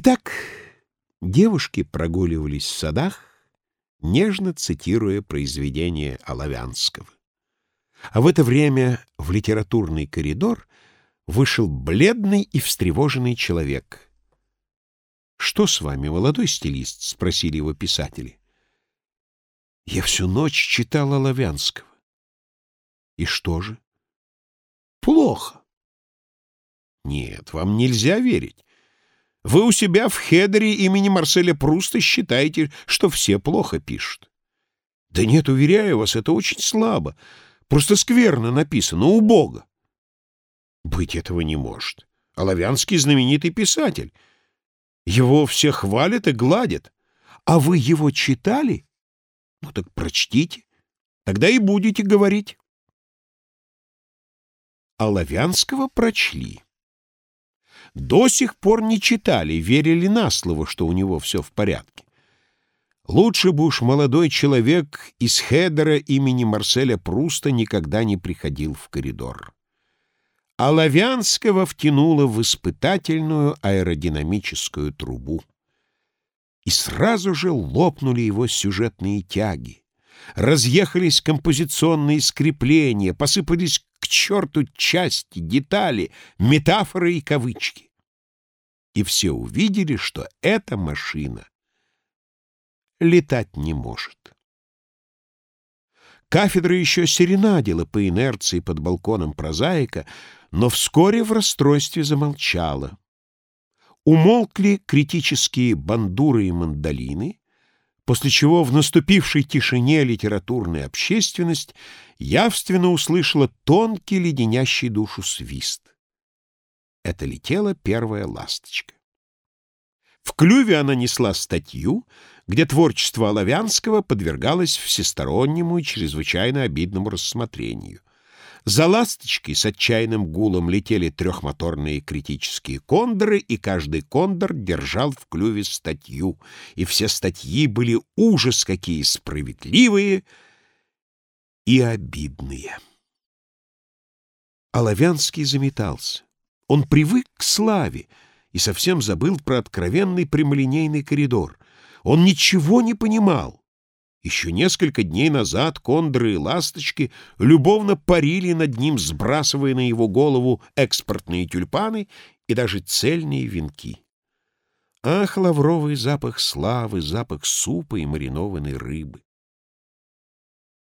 Итак, девушки прогуливались в садах, нежно цитируя произведения Оловянского. А в это время в литературный коридор вышел бледный и встревоженный человек. «Что с вами, молодой стилист?» — спросили его писатели. «Я всю ночь читал Оловянского». «И что же?» «Плохо». «Нет, вам нельзя верить. Вы у себя в хедере имени Марселя Пруста считаете, что все плохо пишут. Да нет, уверяю вас, это очень слабо. Просто скверно написано, убого. Быть этого не может. Оловянский знаменитый писатель. Его все хвалят и гладят. А вы его читали? Ну так прочтите. Тогда и будете говорить. Оловянского прочли до сих пор не читали, верили на слово, что у него все в порядке. Лучше бы уж молодой человек из Хедера имени Марселя Пруста никогда не приходил в коридор. А Лавянского втянуло в испытательную аэродинамическую трубу. И сразу же лопнули его сюжетные тяги. Разъехались композиционные скрепления, посыпались к черту части, детали, метафоры и кавычки. И все увидели, что эта машина летать не может. Кафедра еще серенадила по инерции под балконом прозаика, но вскоре в расстройстве замолчала. Умолкли критические бандуры и мандолины, после чего в наступившей тишине литературная общественность явственно услышала тонкий леденящий душу свист. Это летела первая ласточка. В клюве она несла статью, где творчество Оловянского подвергалось всестороннему и чрезвычайно обидному рассмотрению. За ласточкой с отчаянным гулом летели трехмоторные критические кондоры, и каждый кондор держал в клюве статью, и все статьи были ужас какие справедливые и обидные. Оловянский заметался. Он привык к славе и совсем забыл про откровенный прямолинейный коридор. Он ничего не понимал. Еще несколько дней назад кондоры и ласточки любовно парили над ним, сбрасывая на его голову экспортные тюльпаны и даже цельные венки. Ах, лавровый запах славы, запах супа и маринованной рыбы!